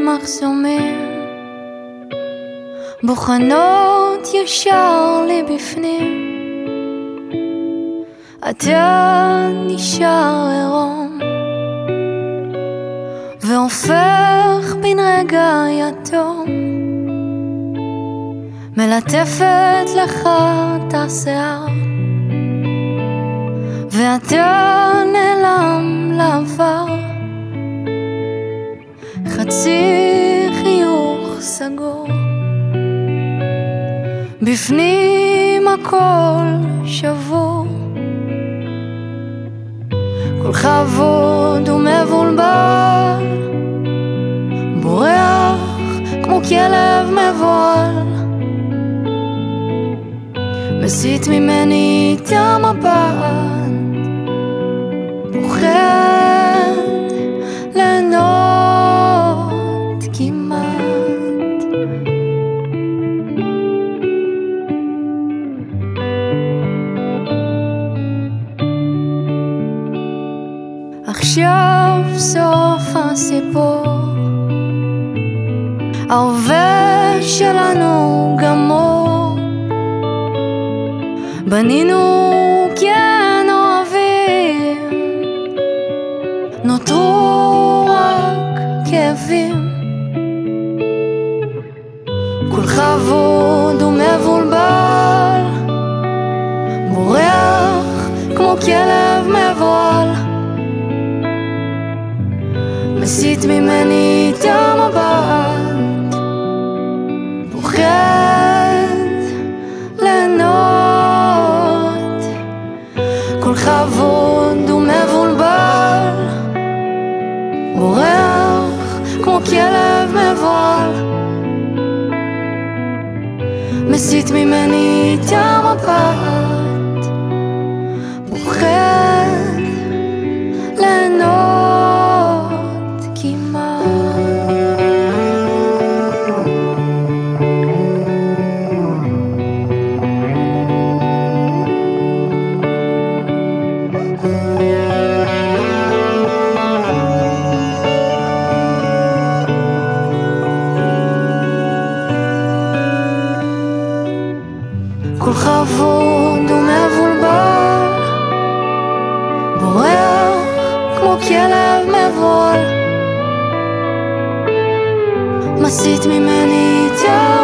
מחסומים. בוחנות ישר לי בפנים. אתה נשאר עירום. והופך בן רגע יתום מלטפת לך את השיער. ואתה נעלם לעבר חצי חיוך סגור. בפנים הכל שבור. כולך אבוד ומבולבל. בורח כמו כלב מבוהל. מסיט ממני את המבט עכשיו סוף הסיפור. ההווה שלנו גמור. בנינו כן אוהבים. נותרו רק כאבים. כולך אבוד ומבולבל. בורח כמו כלב מסיט ממני את המבט פוחד ליהנות כולך אבוד ומבולבל בורח כמו כלב מבוהל. מסיט ממני את המבט פוחד מסיט ממני את המבט